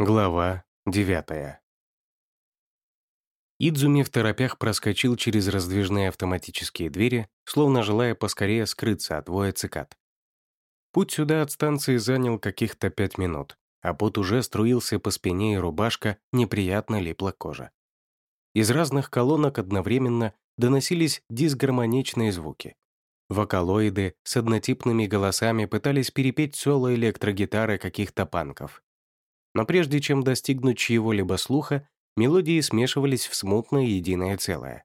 Глава 9 Идзуми в торопях проскочил через раздвижные автоматические двери, словно желая поскорее скрыться от воя цикад. Путь сюда от станции занял каких-то пять минут, а пот уже струился по спине и рубашка неприятно липла кожа. Из разных колонок одновременно доносились дисгармоничные звуки. Вокалоиды с однотипными голосами пытались перепеть соло электрогитары каких-то панков. Но прежде чем достигнуть чьего-либо слуха, мелодии смешивались в смутное единое целое.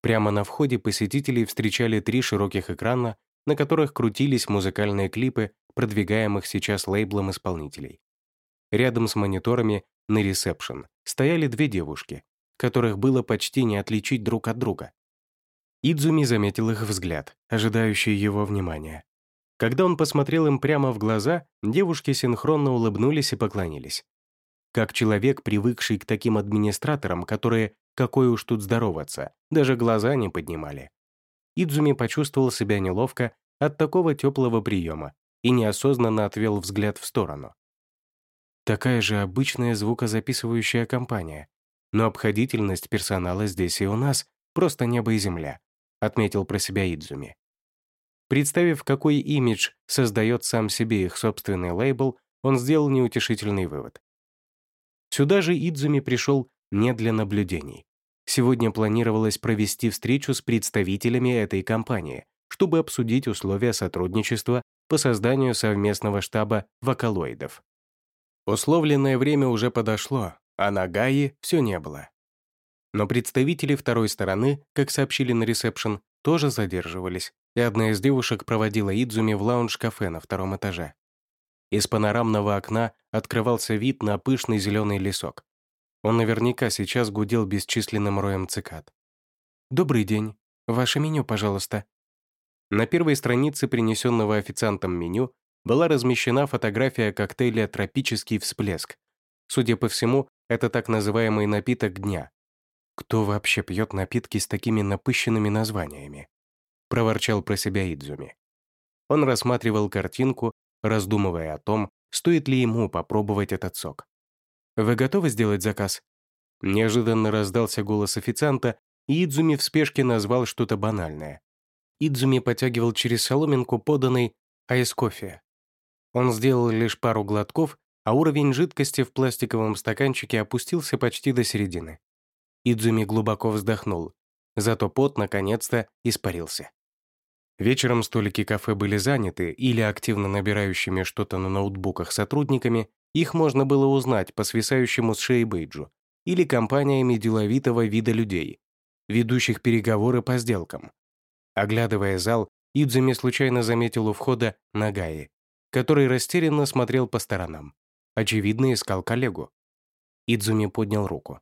Прямо на входе посетителей встречали три широких экрана, на которых крутились музыкальные клипы, продвигаемых сейчас лейблом исполнителей. Рядом с мониторами на ресепшн стояли две девушки, которых было почти не отличить друг от друга. Идзуми заметил их взгляд, ожидающий его внимания. Когда он посмотрел им прямо в глаза, девушки синхронно улыбнулись и поклонились. Как человек, привыкший к таким администраторам, которые, какой уж тут здороваться, даже глаза не поднимали. Идзуми почувствовал себя неловко от такого теплого приема и неосознанно отвел взгляд в сторону. Такая же обычная звукозаписывающая компания, но обходительность персонала здесь и у нас просто небо и земля, отметил про себя Идзуми. Представив, какой имидж создает сам себе их собственный лейбл, он сделал неутешительный вывод. Сюда же Идзуми пришел не для наблюдений. Сегодня планировалось провести встречу с представителями этой компании, чтобы обсудить условия сотрудничества по созданию совместного штаба вокалоидов. Условленное время уже подошло, а на Гаи все не было. Но представители второй стороны, как сообщили на ресепшн, тоже задерживались, и одна из девушек проводила Идзуми в лаунж-кафе на втором этаже. Из панорамного окна открывался вид на пышный зеленый лесок. Он наверняка сейчас гудел бесчисленным роем цикад. «Добрый день. Ваше меню, пожалуйста». На первой странице принесенного официантом меню была размещена фотография коктейля «Тропический всплеск». Судя по всему, это так называемый напиток дня. Кто вообще пьет напитки с такими напыщенными названиями? Проворчал про себя Идзуми. Он рассматривал картинку, раздумывая о том, стоит ли ему попробовать этот сок. «Вы готовы сделать заказ?» Неожиданно раздался голос официанта, и Идзуми в спешке назвал что-то банальное. Идзуми потягивал через соломинку поданный айс-кофе. Он сделал лишь пару глотков, а уровень жидкости в пластиковом стаканчике опустился почти до середины. Идзуми глубоко вздохнул, зато пот наконец-то испарился. Вечером столики кафе были заняты или активно набирающими что-то на ноутбуках сотрудниками, их можно было узнать по свисающему с шеи бейджу, или компаниями деловитого вида людей, ведущих переговоры по сделкам. Оглядывая зал, Идзуми случайно заметил у входа Нагаи, который растерянно смотрел по сторонам. Очевидно, искал коллегу. Идзуми поднял руку.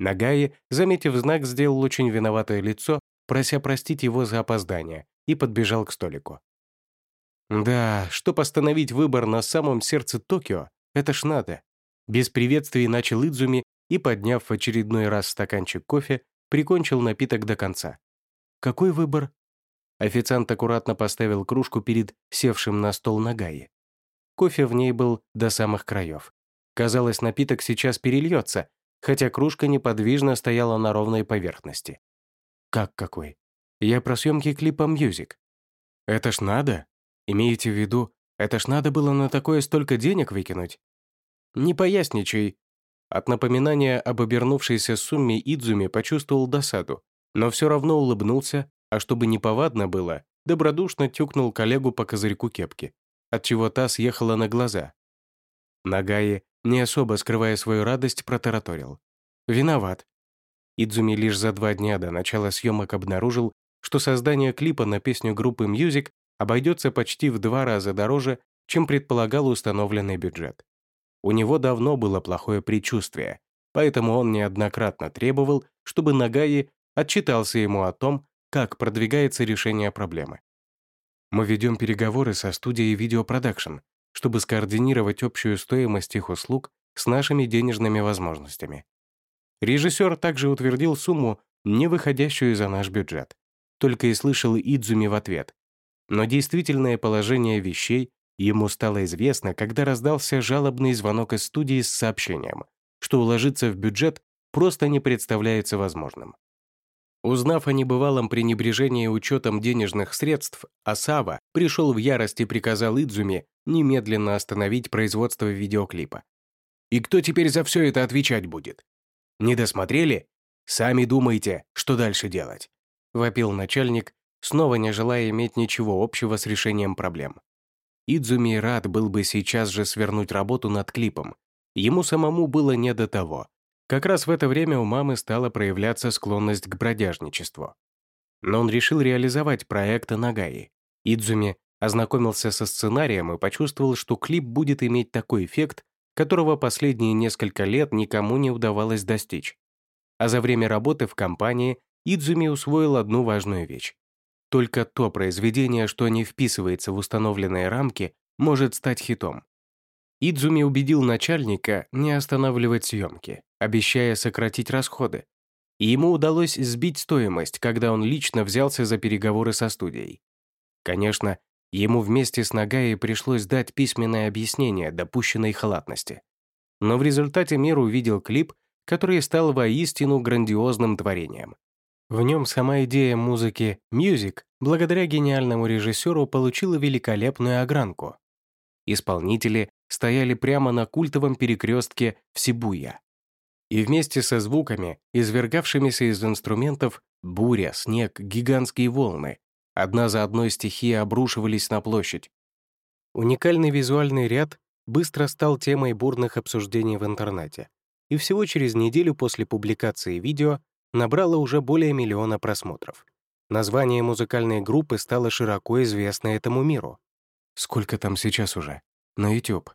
Нагаи, заметив знак, сделал очень виноватое лицо, прося простить его за опоздание, и подбежал к столику. Да, чтоб остановить выбор на самом сердце Токио, это ж надо. Без приветствий начал Идзуми и, подняв в очередной раз стаканчик кофе, прикончил напиток до конца. Какой выбор? Официант аккуратно поставил кружку перед севшим на стол Нагаи. Кофе в ней был до самых краев. Казалось, напиток сейчас перельется, хотя кружка неподвижно стояла на ровной поверхности. Как какой? Я про съемки клипа «Music». Это ж надо? Имеете в виду, это ж надо было на такое столько денег выкинуть? Не поясничай. От напоминания об обернувшейся сумме Идзуми почувствовал досаду, но все равно улыбнулся, а чтобы не повадно было, добродушно тюкнул коллегу по козырьку кепки, отчего та съехала на глаза. Нагаи, не особо скрывая свою радость, протараторил. «Виноват». Идзуми лишь за два дня до начала съемок обнаружил, что создание клипа на песню группы Music обойдется почти в два раза дороже, чем предполагал установленный бюджет. У него давно было плохое предчувствие, поэтому он неоднократно требовал, чтобы Нагаи отчитался ему о том, как продвигается решение проблемы. Мы ведем переговоры со студией видеопродакшн, чтобы скоординировать общую стоимость их услуг с нашими денежными возможностями. Режиссер также утвердил сумму, не выходящую за наш бюджет только и слышал Идзуми в ответ. Но действительное положение вещей Ему стало известно, когда раздался жалобный звонок из студии с сообщением, что уложиться в бюджет просто не представляется возможным. Узнав о небывалом пренебрежении учетом денежных средств, Асава пришел в ярость и приказал Идзуми немедленно остановить производство видеоклипа. «И кто теперь за все это отвечать будет? Не досмотрели? Сами думайте, что дальше делать», — вопил начальник, снова не желая иметь ничего общего с решением проблем. Идзуми рад был бы сейчас же свернуть работу над клипом. Ему самому было не до того. Как раз в это время у мамы стала проявляться склонность к бродяжничеству. Но он решил реализовать проект Нагаи. Идзуми ознакомился со сценарием и почувствовал, что клип будет иметь такой эффект, которого последние несколько лет никому не удавалось достичь. А за время работы в компании Идзуми усвоил одну важную вещь. Только то произведение, что не вписывается в установленные рамки, может стать хитом. Идзуми убедил начальника не останавливать съемки, обещая сократить расходы. И ему удалось сбить стоимость, когда он лично взялся за переговоры со студией. Конечно, ему вместе с Нагаей пришлось дать письменное объяснение допущенной халатности. Но в результате мир увидел клип, который стал воистину грандиозным творением. В нем сама идея музыки «Music» благодаря гениальному режиссеру получила великолепную огранку. Исполнители стояли прямо на культовом перекрестке в Сибуя. И вместе со звуками, извергавшимися из инструментов, буря, снег, гигантские волны, одна за одной стихии обрушивались на площадь. Уникальный визуальный ряд быстро стал темой бурных обсуждений в интернете. И всего через неделю после публикации видео набрало уже более миллиона просмотров. Название музыкальной группы стало широко известно этому миру. Сколько там сейчас уже? На YouTube.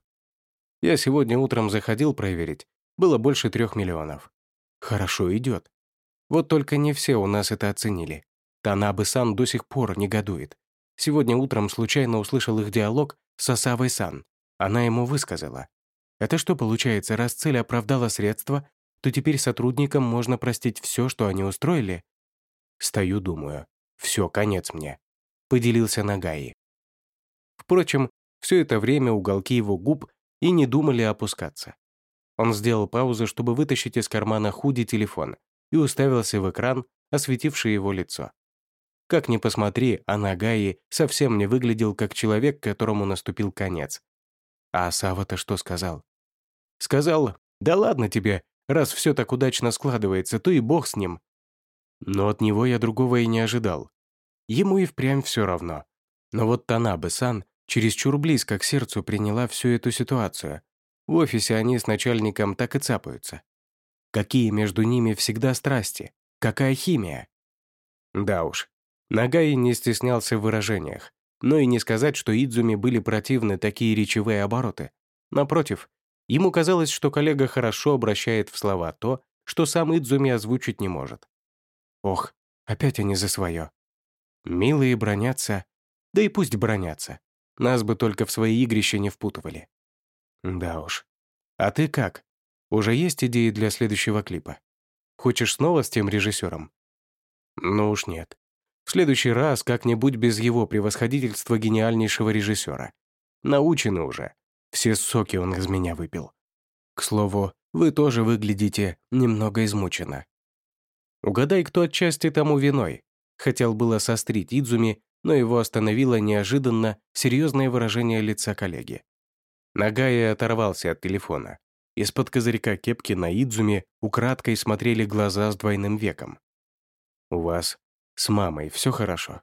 Я сегодня утром заходил проверить. Было больше трех миллионов. Хорошо идет. Вот только не все у нас это оценили. Танабы-сан до сих пор негодует. Сегодня утром случайно услышал их диалог с Асавой-сан. Она ему высказала. Это что получается, раз цель оправдала средства, то теперь сотрудникам можно простить все, что они устроили? Стою, думаю. Все, конец мне. Поделился Нагаи. Впрочем, все это время уголки его губ и не думали опускаться. Он сделал паузу, чтобы вытащить из кармана худи телефон и уставился в экран, осветивший его лицо. Как ни посмотри, а Нагаи совсем не выглядел как человек, которому наступил конец. А Сава-то что сказал? Сказал, да ладно тебе, Раз все так удачно складывается, то и бог с ним. Но от него я другого и не ожидал. Ему и впрямь все равно. Но вот Танабе-сан чересчур близко к сердцу приняла всю эту ситуацию. В офисе они с начальником так и цапаются. Какие между ними всегда страсти? Какая химия? Да уж, Нагаи не стеснялся в выражениях. Но и не сказать, что Идзуми были противны такие речевые обороты. Напротив, Ему казалось, что коллега хорошо обращает в слова то, что сам Идзуми озвучить не может. Ох, опять они за свое. Милые бронятся, да и пусть бронятся. Нас бы только в свои игрища не впутывали. Да уж. А ты как? Уже есть идеи для следующего клипа? Хочешь снова с тем режиссером? Ну уж нет. В следующий раз как-нибудь без его превосходительства гениальнейшего режиссера. Научены уже. Все соки он из меня выпил. К слову, вы тоже выглядите немного измученно. Угадай, кто отчасти тому виной. Хотел было сострить Идзуми, но его остановило неожиданно серьезное выражение лица коллеги. Нагая оторвался от телефона. Из-под козырька кепки на Идзуми украдкой смотрели глаза с двойным веком. «У вас с мамой все хорошо?»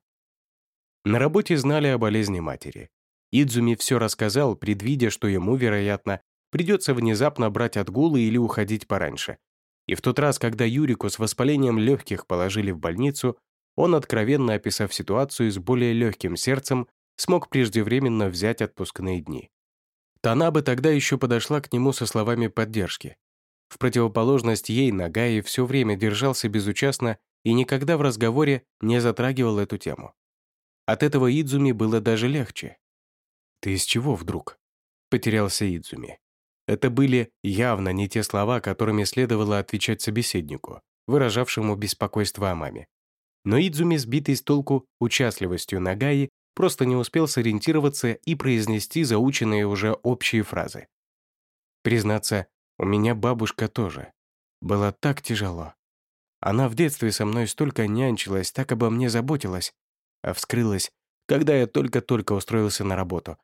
На работе знали о болезни матери. Идзуми все рассказал, предвидя, что ему, вероятно, придется внезапно брать отгулы или уходить пораньше. И в тот раз, когда Юрику с воспалением легких положили в больницу, он, откровенно описав ситуацию с более легким сердцем, смог преждевременно взять отпускные дни. Танаба тогда еще подошла к нему со словами поддержки. В противоположность ей Нагаи все время держался безучастно и никогда в разговоре не затрагивал эту тему. От этого Идзуми было даже легче. «Ты из чего вдруг?» — потерялся Идзуми. Это были явно не те слова, которыми следовало отвечать собеседнику, выражавшему беспокойство о маме. Но Идзуми, сбитый с толку участливостью Нагаи, просто не успел сориентироваться и произнести заученные уже общие фразы. Признаться, у меня бабушка тоже. Было так тяжело. Она в детстве со мной столько нянчилась, так обо мне заботилась, а вскрылась, когда я только-только устроился на работу.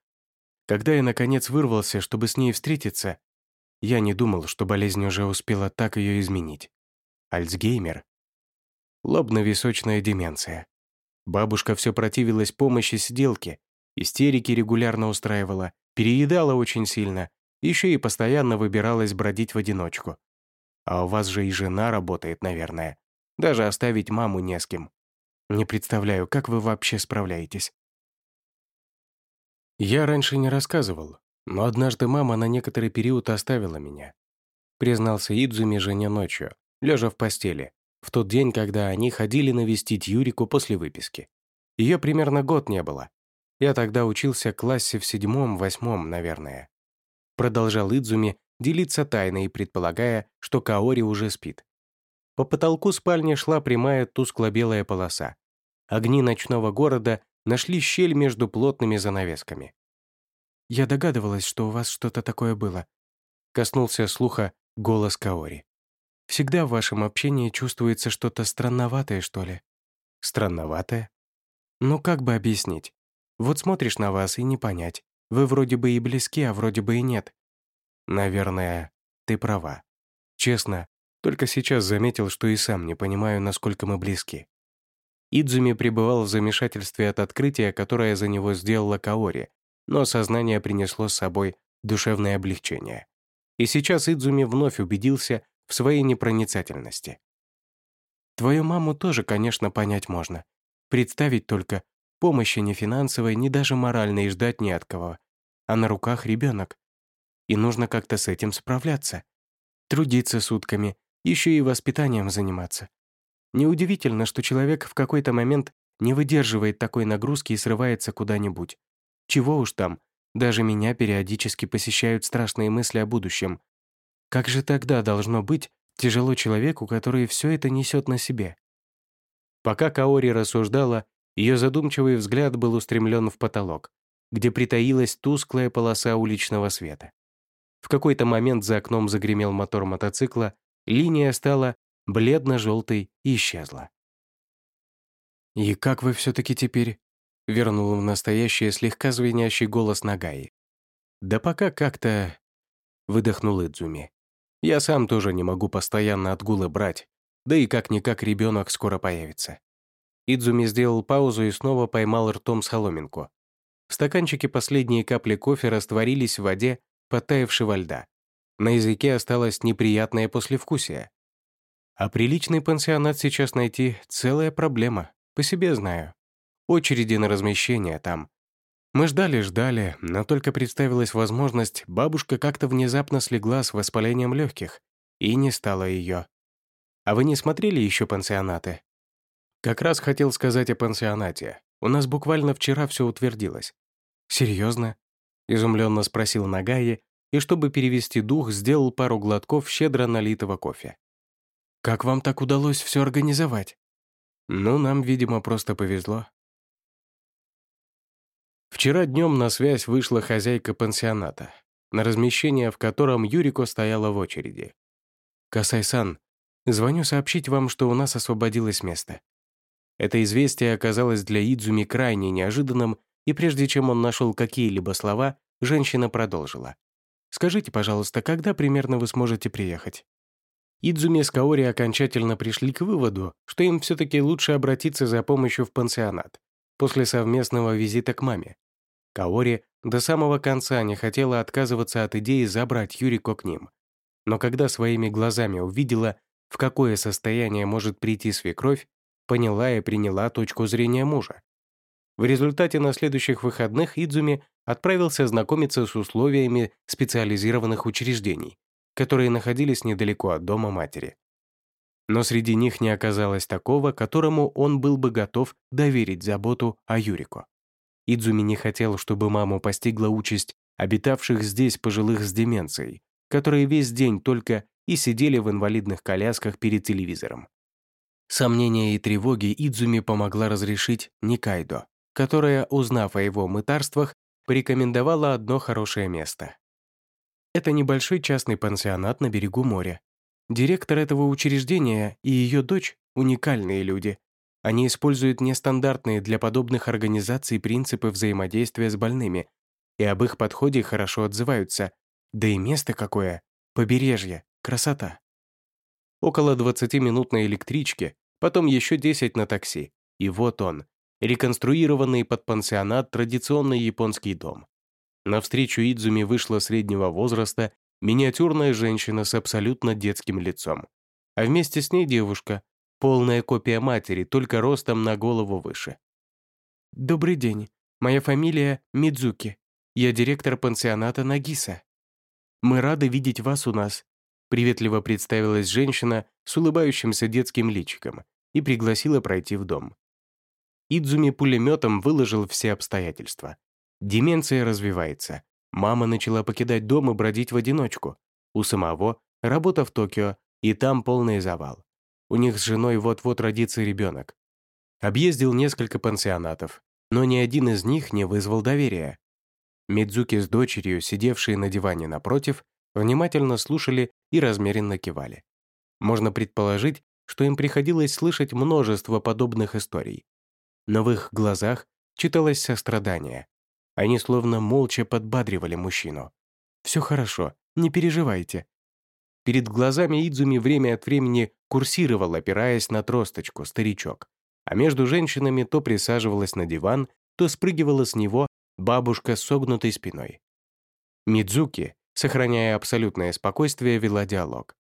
Когда я, наконец, вырвался, чтобы с ней встретиться, я не думал, что болезнь уже успела так ее изменить. Альцгеймер. Лобно-височная деменция. Бабушка все противилась помощи сиделки, истерики регулярно устраивала, переедала очень сильно, еще и постоянно выбиралась бродить в одиночку. А у вас же и жена работает, наверное. Даже оставить маму не с кем. Не представляю, как вы вообще справляетесь. Я раньше не рассказывал, но однажды мама на некоторый период оставила меня. Признался Идзуми жене ночью, лежа в постели, в тот день, когда они ходили навестить Юрику после выписки. Ее примерно год не было. Я тогда учился в классе в седьмом-восьмом, наверное. Продолжал Идзуми делиться тайной, предполагая, что Каори уже спит. По потолку спальни шла прямая тускло-белая полоса. Огни ночного города нашли щель между плотными занавесками. «Я догадывалась, что у вас что-то такое было», — коснулся слуха голос Каори. «Всегда в вашем общении чувствуется что-то странноватое, что ли?» «Странноватое?» «Ну, как бы объяснить? Вот смотришь на вас и не понять. Вы вроде бы и близки, а вроде бы и нет». «Наверное, ты права. Честно, только сейчас заметил, что и сам не понимаю, насколько мы близки. Идзуми пребывал в замешательстве от открытия, которое за него сделала Каори, но сознание принесло с собой душевное облегчение. И сейчас Идзуми вновь убедился в своей непроницательности. Твою маму тоже, конечно, понять можно. Представить только, помощи ни финансовой, ни даже моральной ждать не от кого. А на руках ребенок. И нужно как-то с этим справляться. Трудиться сутками, еще и воспитанием заниматься. Неудивительно, что человек в какой-то момент не выдерживает такой нагрузки и срывается куда-нибудь. Чего уж там, даже меня периодически посещают страшные мысли о будущем. Как же тогда должно быть тяжело человеку, который все это несет на себе? Пока Каори рассуждала, ее задумчивый взгляд был устремлен в потолок, где притаилась тусклая полоса уличного света. В какой-то момент за окном загремел мотор мотоцикла, линия стала бледно-желтой и исчезла. «И как вы все-таки теперь?» — вернул в настоящее слегка звенящий голос Нагаи. «Да пока как-то...» — выдохнул Идзуми. «Я сам тоже не могу постоянно отгулы брать, да и как-никак ребенок скоро появится». Идзуми сделал паузу и снова поймал ртом соломинку. В стаканчике последние капли кофе растворились в воде, подтаявшего льда. На языке осталось неприятное послевкусие. А приличный пансионат сейчас найти — целая проблема, по себе знаю. Очереди на размещение там. Мы ждали-ждали, но только представилась возможность, бабушка как-то внезапно слегла с воспалением легких, и не стало ее. А вы не смотрели еще пансионаты? Как раз хотел сказать о пансионате. У нас буквально вчера все утвердилось. Серьезно? Изумленно спросил Нагаи, и чтобы перевести дух, сделал пару глотков щедро налитого кофе. Как вам так удалось все организовать? Ну, нам, видимо, просто повезло. Вчера днем на связь вышла хозяйка пансионата, на размещение в котором Юрико стояла в очереди. «Касай-сан, звоню сообщить вам, что у нас освободилось место». Это известие оказалось для Идзуми крайне неожиданным, и прежде чем он нашел какие-либо слова, женщина продолжила. «Скажите, пожалуйста, когда примерно вы сможете приехать?» Идзуми с Каори окончательно пришли к выводу, что им все-таки лучше обратиться за помощью в пансионат после совместного визита к маме. Каори до самого конца не хотела отказываться от идеи забрать Юрико к ним. Но когда своими глазами увидела, в какое состояние может прийти свекровь, поняла и приняла точку зрения мужа. В результате на следующих выходных Идзуми отправился знакомиться с условиями специализированных учреждений, которые находились недалеко от дома матери. Но среди них не оказалось такого, которому он был бы готов доверить заботу о Юрико. Идзуми не хотел, чтобы маму постигла участь обитавших здесь пожилых с деменцией, которые весь день только и сидели в инвалидных колясках перед телевизором. Сомнения и тревоги Идзуми помогла разрешить Никайдо, которая, узнав о его мытарствах, порекомендовала одно хорошее место. Это небольшой частный пансионат на берегу моря. Директор этого учреждения и ее дочь — уникальные люди. Они используют нестандартные для подобных организаций принципы взаимодействия с больными, и об их подходе хорошо отзываются. Да и место какое! Побережье, красота. Около 20 минут на электричке, потом еще 10 на такси. И вот он, реконструированный под пансионат традиционный японский дом. Навстречу Идзуми вышла среднего возраста миниатюрная женщина с абсолютно детским лицом. А вместе с ней девушка, полная копия матери, только ростом на голову выше. «Добрый день. Моя фамилия Мидзуки. Я директор пансионата Нагиса. Мы рады видеть вас у нас», приветливо представилась женщина с улыбающимся детским личиком и пригласила пройти в дом. Идзуми пулеметом выложил все обстоятельства. Деменция развивается. Мама начала покидать дом и бродить в одиночку. У самого работа в Токио, и там полный завал. У них с женой вот-вот родится ребенок. Объездил несколько пансионатов, но ни один из них не вызвал доверия. Мидзуки с дочерью, сидевшие на диване напротив, внимательно слушали и размеренно кивали. Можно предположить, что им приходилось слышать множество подобных историй. Но в их глазах читалось сострадание, они словно молча подбадривали мужчину. «Все хорошо, не переживайте». Перед глазами Идзуми время от времени курсировал, опираясь на тросточку, старичок. А между женщинами то присаживалась на диван, то спрыгивала с него бабушка с согнутой спиной. Мидзуки, сохраняя абсолютное спокойствие, вела диалог.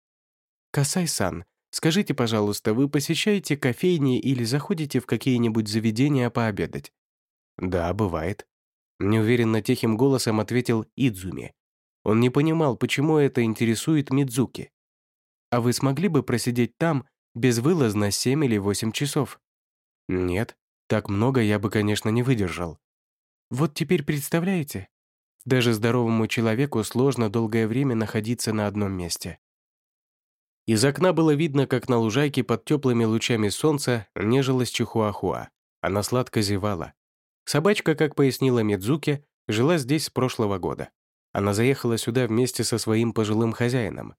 «Касай-сан, скажите, пожалуйста, вы посещаете кофейни или заходите в какие-нибудь заведения пообедать?» «Да, бывает», Неуверенно тихим голосом ответил Идзуми. Он не понимал, почему это интересует Мидзуки. «А вы смогли бы просидеть там безвылазно 7 или 8 часов?» «Нет, так много я бы, конечно, не выдержал». «Вот теперь представляете? Даже здоровому человеку сложно долгое время находиться на одном месте». Из окна было видно, как на лужайке под теплыми лучами солнца нежилась Чихуахуа. Она сладко зевала. Собачка, как пояснила Мидзуки, жила здесь с прошлого года. Она заехала сюда вместе со своим пожилым хозяином.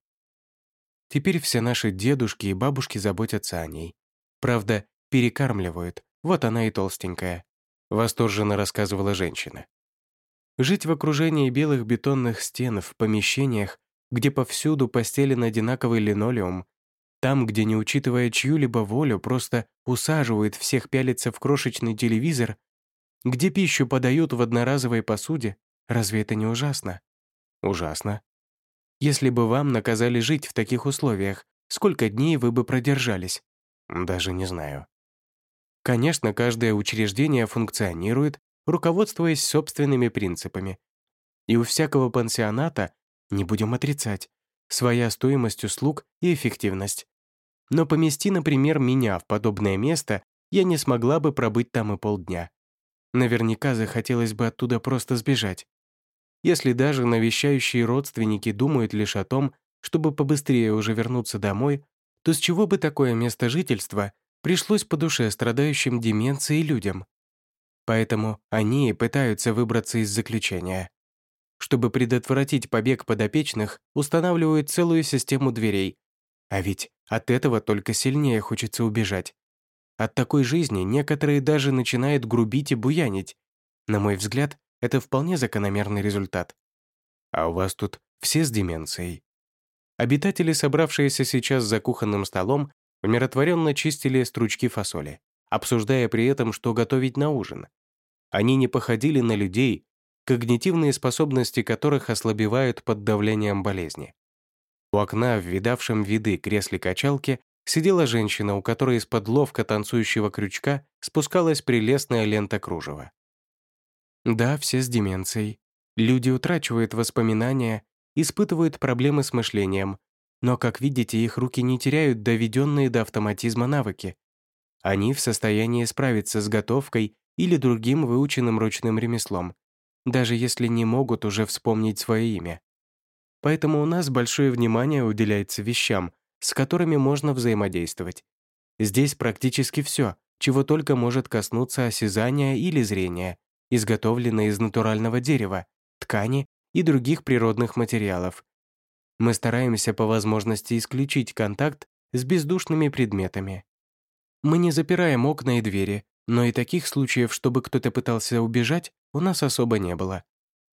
Теперь все наши дедушки и бабушки заботятся о ней. Правда, перекармливают, вот она и толстенькая», — восторженно рассказывала женщина. Жить в окружении белых бетонных стен в помещениях, где повсюду постелен одинаковый линолеум, там, где, не учитывая чью-либо волю, просто усаживают всех пялиться в крошечный телевизор, где пищу подают в одноразовой посуде, разве это не ужасно? Ужасно. Если бы вам наказали жить в таких условиях, сколько дней вы бы продержались? Даже не знаю. Конечно, каждое учреждение функционирует, руководствуясь собственными принципами. И у всякого пансионата, не будем отрицать, своя стоимость услуг и эффективность. Но помести, например, меня в подобное место, я не смогла бы пробыть там и полдня. Наверняка захотелось бы оттуда просто сбежать. Если даже навещающие родственники думают лишь о том, чтобы побыстрее уже вернуться домой, то с чего бы такое место жительства пришлось по душе страдающим деменцией людям? Поэтому они и пытаются выбраться из заключения. Чтобы предотвратить побег подопечных, устанавливают целую систему дверей. А ведь от этого только сильнее хочется убежать. От такой жизни некоторые даже начинают грубить и буянить. На мой взгляд, это вполне закономерный результат. А у вас тут все с деменцией. Обитатели, собравшиеся сейчас за кухонным столом, умиротворенно чистили стручки фасоли, обсуждая при этом, что готовить на ужин. Они не походили на людей, когнитивные способности которых ослабевают под давлением болезни. У окна в видавшем виды кресле-качалке сидела женщина, у которой из-под ловко танцующего крючка спускалась прелестная лента кружева. Да, все с деменцией. Люди утрачивают воспоминания, испытывают проблемы с мышлением, но, как видите, их руки не теряют доведенные до автоматизма навыки. Они в состоянии справиться с готовкой или другим выученным ручным ремеслом, даже если не могут уже вспомнить свое имя. Поэтому у нас большое внимание уделяется вещам, с которыми можно взаимодействовать. Здесь практически все, чего только может коснуться осязания или зрения, изготовленное из натурального дерева, ткани и других природных материалов. Мы стараемся по возможности исключить контакт с бездушными предметами. Мы не запираем окна и двери, но и таких случаев, чтобы кто-то пытался убежать, у нас особо не было.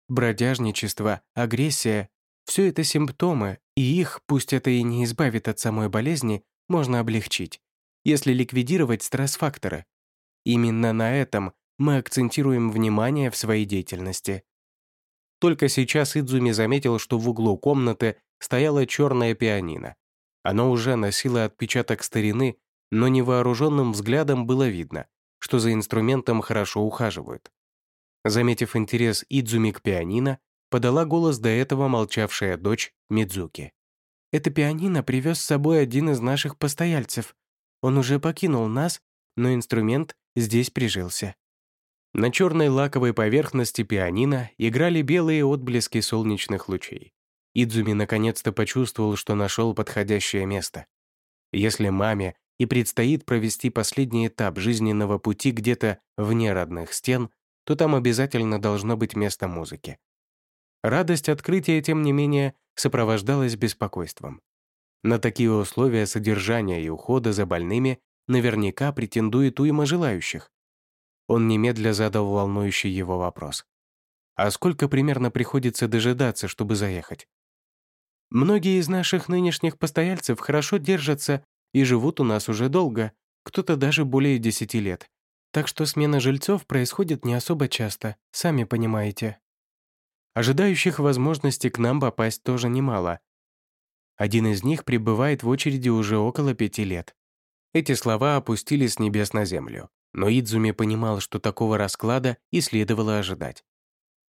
Бродяжничество, агрессия — все это симптомы, и их, пусть это и не избавит от самой болезни, можно облегчить, если ликвидировать стресс-факторы. Именно на этом мы акцентируем внимание в своей деятельности. Только сейчас Идзуми заметил, что в углу комнаты стояла черная пианино. Оно уже носило отпечаток старины, но невооруженным взглядом было видно, что за инструментом хорошо ухаживают. Заметив интерес Идзуми к пианино, подала голос до этого молчавшая дочь Мидзуки. «Это пианино привез с собой один из наших постояльцев. Он уже покинул нас, но инструмент здесь прижился». На черной лаковой поверхности пианино играли белые отблески солнечных лучей. Идзуми наконец-то почувствовал, что нашел подходящее место. Если маме и предстоит провести последний этап жизненного пути где-то вне родных стен, то там обязательно должно быть место музыки. Радость открытия, тем не менее, сопровождалась беспокойством. На такие условия содержания и ухода за больными наверняка претендует уйма желающих. Он немедля задал волнующий его вопрос. «А сколько примерно приходится дожидаться, чтобы заехать?» «Многие из наших нынешних постояльцев хорошо держатся и живут у нас уже долго, кто-то даже более десяти лет. Так что смена жильцов происходит не особо часто, сами понимаете. Ожидающих возможности к нам попасть тоже немало. Один из них пребывает в очереди уже около пяти лет. Эти слова опустились с небес на землю, но Идзуми понимал, что такого расклада и следовало ожидать.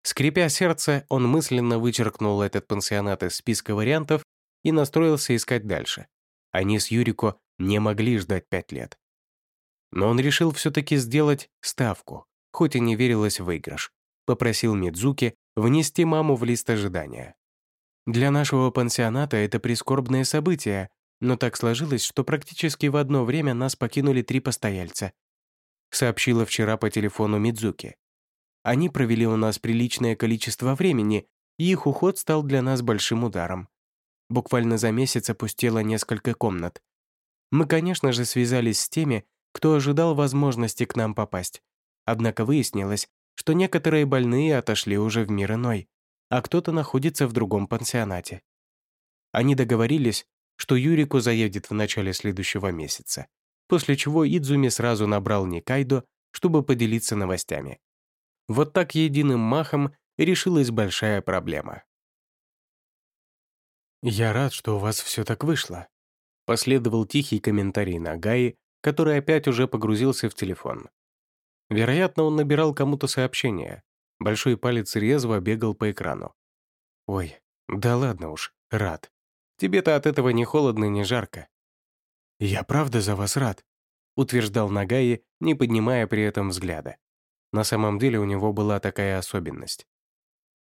Скрипя сердце, он мысленно вычеркнул этот пансионат из списка вариантов и настроился искать дальше. Они с Юрико не могли ждать пять лет. Но он решил все-таки сделать ставку, хоть и не верилось в выигрыш. Попросил Мидзуки внести маму в лист ожидания. Для нашего пансионата это прискорбное событие, но так сложилось, что практически в одно время нас покинули три постояльца. Сообщила вчера по телефону Мидзуки. Они провели у нас приличное количество времени, и их уход стал для нас большим ударом. Буквально за месяц опустело несколько комнат. Мы, конечно же, связались с теми, кто ожидал возможности к нам попасть. Однако выяснилось, что некоторые больные отошли уже в мир иной, а кто-то находится в другом пансионате. Они договорились, что Юрику заедет в начале следующего месяца, после чего Идзуми сразу набрал Никайдо, чтобы поделиться новостями. Вот так единым махом решилась большая проблема. «Я рад, что у вас все так вышло», — последовал тихий комментарий Нагаи, который опять уже погрузился в телефон. Вероятно, он набирал кому-то сообщение. Большой палец резво бегал по экрану. «Ой, да ладно уж, рад. Тебе-то от этого ни холодно, ни жарко». «Я правда за вас рад», — утверждал Нагаи, не поднимая при этом взгляда. На самом деле у него была такая особенность.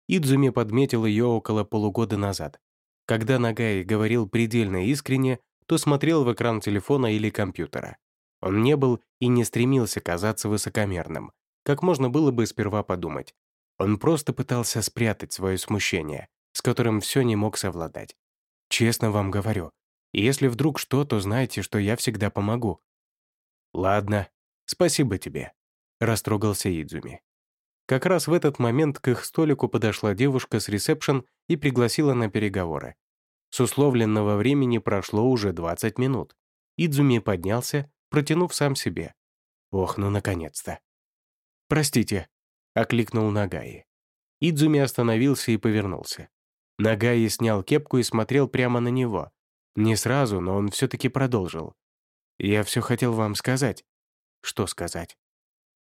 Идзуми подметил ее около полугода назад. Когда Нагаи говорил предельно искренне, то смотрел в экран телефона или компьютера. Он не был и не стремился казаться высокомерным, как можно было бы сперва подумать. Он просто пытался спрятать свое смущение, с которым все не мог совладать. Честно вам говорю, если вдруг что, то знайте, что я всегда помогу. Ладно, спасибо тебе, растрогался Идзуми. Как раз в этот момент к их столику подошла девушка с ресепшн и пригласила на переговоры. С условленного времени прошло уже 20 минут. Идзуми поднялся, протянув сам себе. Ох, ну наконец-то. «Простите», — окликнул Нагаи. Идзуми остановился и повернулся. Нагаи снял кепку и смотрел прямо на него. Не сразу, но он все-таки продолжил. «Я все хотел вам сказать». «Что сказать?»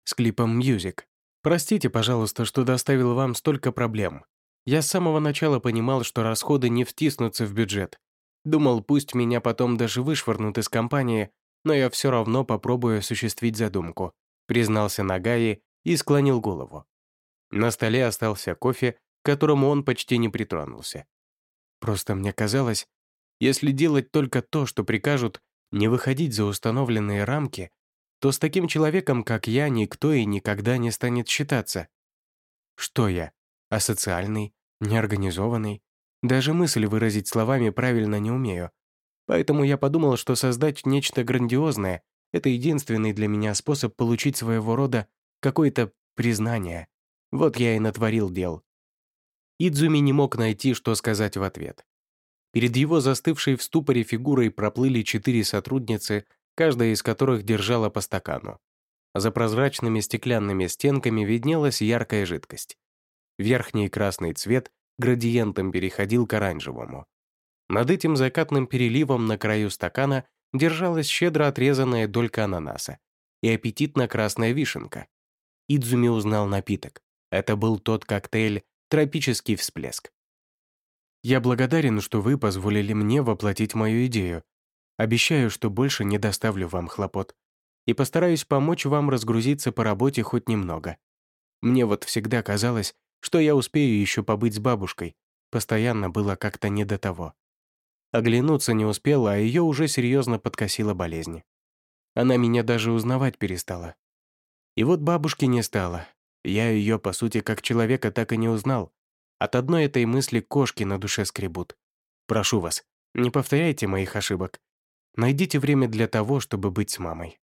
«С клипом «Мьюзик». Простите, пожалуйста, что доставил вам столько проблем. Я с самого начала понимал, что расходы не втиснутся в бюджет. Думал, пусть меня потом даже вышвырнут из компании, но я все равно попробую осуществить задумку», признался Нагаи и склонил голову. На столе остался кофе, к которому он почти не притронулся. Просто мне казалось, если делать только то, что прикажут, не выходить за установленные рамки, то с таким человеком, как я, никто и никогда не станет считаться. Что я? Асоциальный? Неорганизованный? Даже мысль выразить словами правильно не умею. Поэтому я подумал, что создать нечто грандиозное — это единственный для меня способ получить своего рода какое-то признание. Вот я и натворил дел. Идзуми не мог найти, что сказать в ответ. Перед его застывшей в ступоре фигурой проплыли четыре сотрудницы, каждая из которых держала по стакану. За прозрачными стеклянными стенками виднелась яркая жидкость. Верхний красный цвет градиентом переходил к оранжевому. Над этим закатным переливом на краю стакана держалась щедро отрезанная долька ананаса и аппетитно красная вишенка. Идзуми узнал напиток. Это был тот коктейль «Тропический всплеск». «Я благодарен, что вы позволили мне воплотить мою идею. Обещаю, что больше не доставлю вам хлопот. И постараюсь помочь вам разгрузиться по работе хоть немного. Мне вот всегда казалось, что я успею еще побыть с бабушкой. Постоянно было как-то не до того. Оглянуться не успела, а ее уже серьезно подкосила болезнь. Она меня даже узнавать перестала. И вот бабушки не стало. Я ее, по сути, как человека так и не узнал. От одной этой мысли кошки на душе скребут. Прошу вас, не повторяйте моих ошибок. Найдите время для того, чтобы быть с мамой.